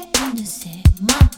une, c'est moi.